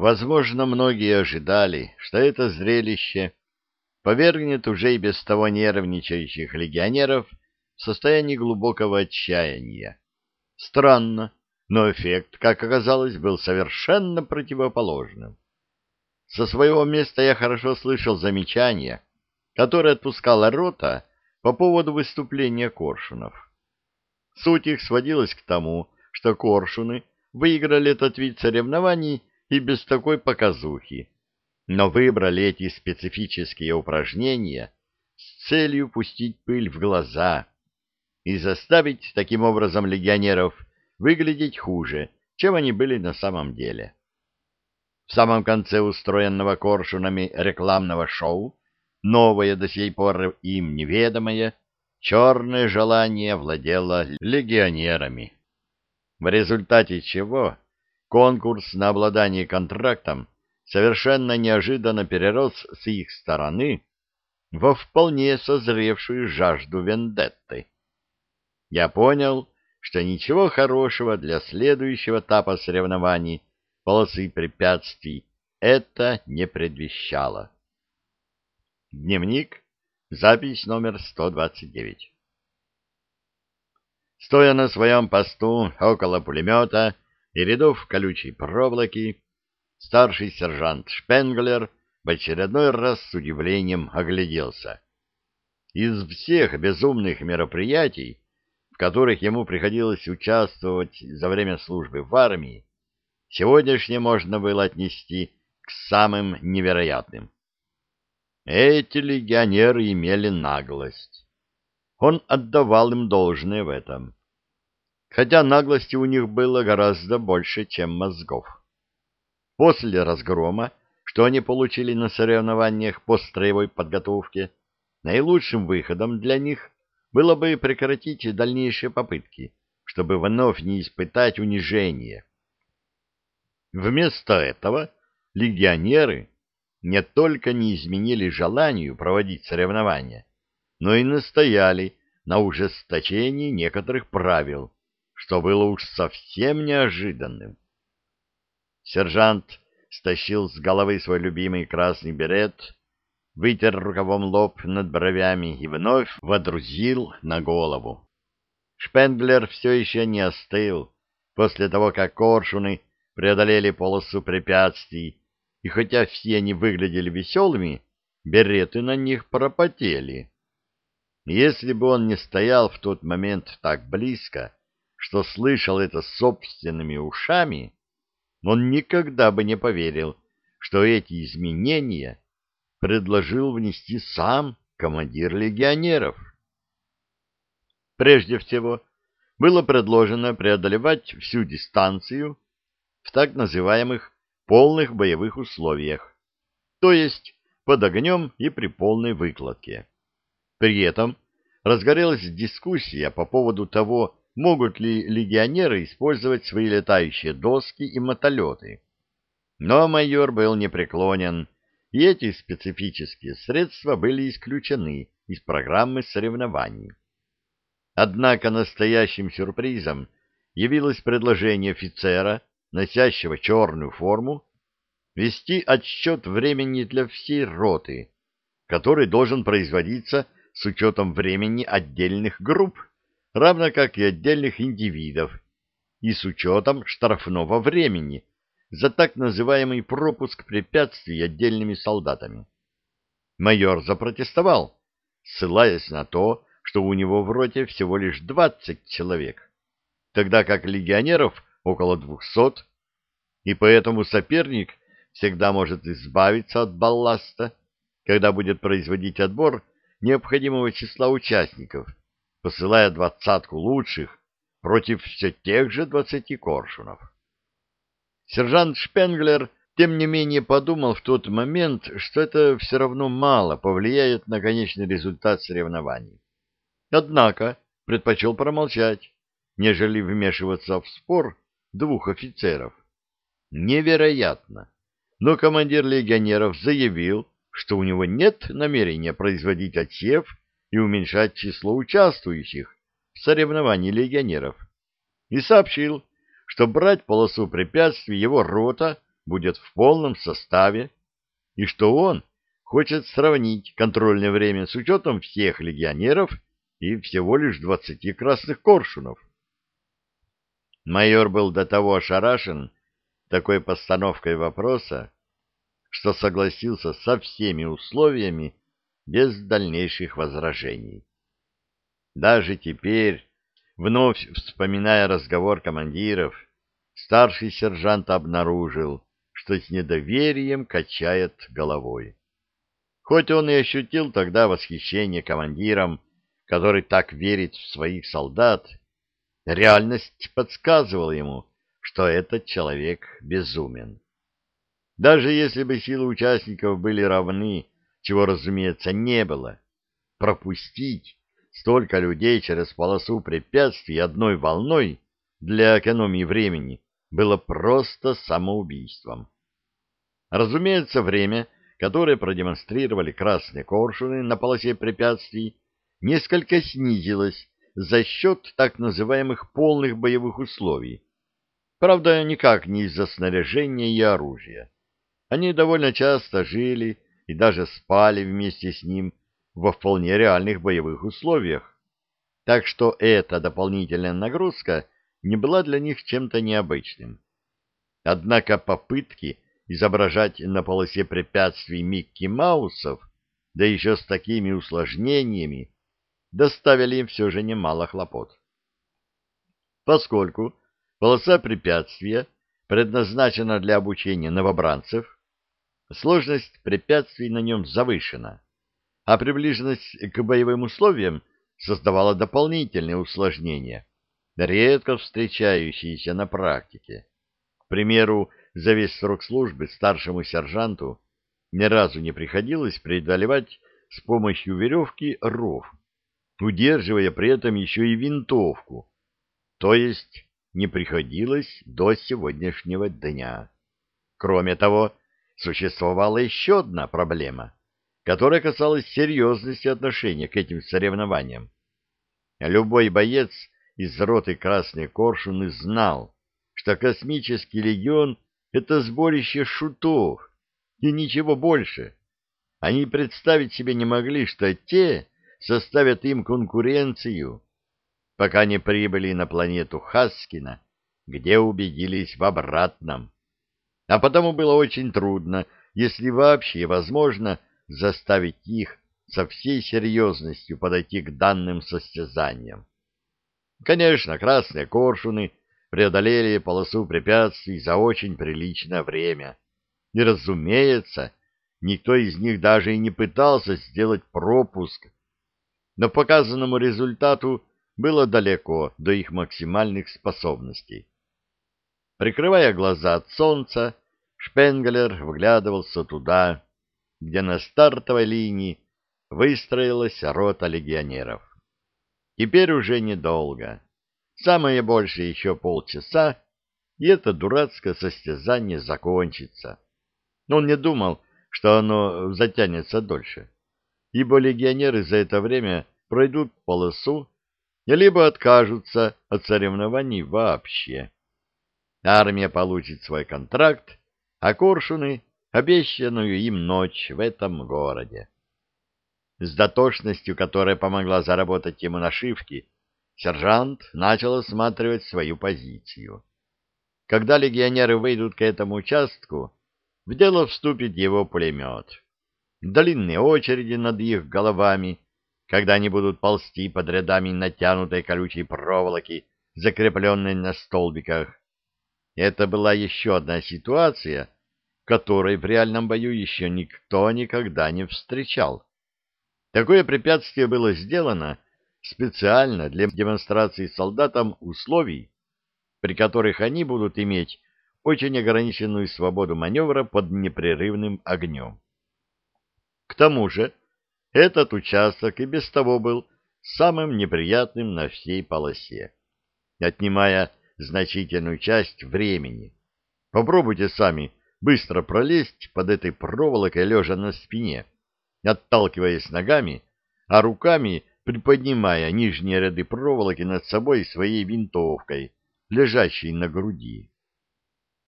Возможно, многие ожидали, что это зрелище повергнет уже и без того нервничающих легионеров в состоянии глубокого отчаяния. Странно, но эффект, как оказалось, был совершенно противоположным. Со своего места я хорошо слышал замечания, которые отпускала рота по поводу выступления коршунов. Суть их сводилась к тому, что коршуны выиграли этот вид соревнований и без такой показухи, но выбрали эти специфические упражнения с целью пустить пыль в глаза и заставить таким образом легионеров выглядеть хуже, чем они были на самом деле. В самом конце устроенного коршунами рекламного шоу новое до сей поры им неведомое черное желание владело легионерами, в результате чего конкурс на обладание контрактом совершенно неожиданно перерос с их стороны во вполне созревшую жажду вендетты. Я понял, что ничего хорошего для следующего этапа соревнований полосы препятствий это не предвещало. Дневник, запись номер 129. Стоя на своем посту около пулемета и рядов колючей проволоки, старший сержант Шпенглер в очередной раз с удивлением огляделся. Из всех безумных мероприятий, в которых ему приходилось участвовать за время службы в армии, сегодняшнее можно было отнести к самым невероятным. Эти легионеры имели наглость. Он отдавал им должное в этом. Хотя наглости у них было гораздо больше, чем мозгов. После разгрома, что они получили на соревнованиях по строевой подготовке, наилучшим выходом для них было бы прекратить дальнейшие попытки, чтобы вновь не испытать унижение. Вместо этого легионеры не только не изменили желанию проводить соревнования, но и настояли на ужесточении некоторых правил, что было уж совсем неожиданным. Сержант стащил с головы свой любимый красный берет, вытер рукавом лоб над бровями и вновь водрузил на голову. Шпенглер все еще не остыл после того, как коршуны преодолели полосу препятствий и хотя все они выглядели веселыми, береты на них пропотели. Если бы он не стоял в тот момент так близко, что слышал это собственными ушами, он никогда бы не поверил, что эти изменения предложил внести сам командир легионеров. Прежде всего, было предложено преодолевать всю дистанцию в так называемых полных боевых условиях, то есть под огнем и при полной выкладке. При этом разгорелась дискуссия по поводу того, могут ли легионеры использовать свои летающие доски и мотолеты. Но майор был непреклонен, и эти специфические средства были исключены из программы соревнований. Однако настоящим сюрпризом явилось предложение офицера носящего черную форму, вести отсчет времени для всей роты, который должен производиться с учетом времени отдельных групп, равно как и отдельных индивидов, и с учетом штрафного времени за так называемый пропуск препятствий отдельными солдатами. Майор запротестовал, ссылаясь на то, что у него в роте всего лишь 20 человек, тогда как легионеров около двухсот, и поэтому соперник всегда может избавиться от балласта, когда будет производить отбор необходимого числа участников, посылая двадцатку лучших против все тех же двадцати коршунов. Сержант Шпенглер, тем не менее, подумал в тот момент, что это все равно мало повлияет на конечный результат соревнований. Однако предпочел промолчать, нежели вмешиваться в спор двух офицеров. Невероятно! Но командир легионеров заявил, что у него нет намерения производить отсев и уменьшать число участвующих в соревновании легионеров, и сообщил, что брать полосу препятствий его рота будет в полном составе, и что он хочет сравнить контрольное время с учетом всех легионеров и всего лишь двадцати красных коршунов. Майор был до того ошарашен такой постановкой вопроса, что согласился со всеми условиями без дальнейших возражений. Даже теперь, вновь вспоминая разговор командиров, старший сержант обнаружил, что с недоверием качает головой. Хоть он и ощутил тогда восхищение командиром, который так верит в своих солдат, реальность подсказывала ему, что этот человек безумен. Даже если бы силы участников были равны, чего, разумеется, не было, пропустить столько людей через полосу препятствий одной волной для экономии времени было просто самоубийством. Разумеется, время, которое продемонстрировали красные коршуны на полосе препятствий, несколько снизилось за счет так называемых полных боевых условий. Правда, никак не из-за снаряжения и оружия. Они довольно часто жили и даже спали вместе с ним во вполне реальных боевых условиях. Так что эта дополнительная нагрузка не была для них чем-то необычным. Однако попытки изображать на полосе препятствий Микки Маусов, да еще с такими усложнениями, доставили им все же немало хлопот. Поскольку полоса препятствия предназначена для обучения новобранцев, сложность препятствий на нем завышена, а приближенность к боевым условиям создавала дополнительные усложнения, редко встречающиеся на практике. К примеру, за весь срок службы старшему сержанту ни разу не приходилось преодолевать с помощью веревки ров, удерживая при этом еще и винтовку, то есть не приходилось до сегодняшнего дня. Кроме того, существовала еще одна проблема, которая касалась серьезности отношения к этим соревнованиям. Любой боец из роты Красной Коршуны знал, что космический легион — это сборище шутов и ничего больше. Они представить себе не могли, что те составят им конкуренцию, пока не прибыли на планету Хаскина, где убедились в обратном. А потому было очень трудно, если вообще возможно, заставить их со всей серьезностью подойти к данным состязаниям. Конечно, красные коршуны преодолели полосу препятствий за очень приличное время. И, разумеется, никто из них даже и не пытался сделать пропуск, но показанному результату было далеко до их максимальных способностей. Прикрывая глаза от солнца, Шпенглер вглядывался туда, где на стартовой линии выстроилась рота легионеров. Теперь уже недолго. Самое больше еще полчаса, и это дурацкое состязание закончится. Но он не думал, что оно затянется дольше, ибо легионеры за это время пройдут полосу, либо откажутся от соревнований вообще. Армия получит свой контракт, а коршуны — обещанную им ночь в этом городе. С дотошностью, которая помогла заработать ему нашивки, сержант начал осматривать свою позицию. Когда легионеры выйдут к этому участку, в дело вступит его пулемет. Длинные очереди над их головами, когда они будут ползти под рядами натянутой колючей проволоки, закрепленной на столбиках. Это была еще одна ситуация, которой в реальном бою еще никто никогда не встречал. Такое препятствие было сделано специально для демонстрации солдатам условий, при которых они будут иметь очень ограниченную свободу маневра под непрерывным огнем. К тому же, этот участок и без того был самым неприятным на всей полосе, отнимая значительную часть времени. Попробуйте сами быстро пролезть под этой проволокой, лежа на спине, отталкиваясь ногами, а руками приподнимая нижние ряды проволоки над собой своей винтовкой, лежащей на груди.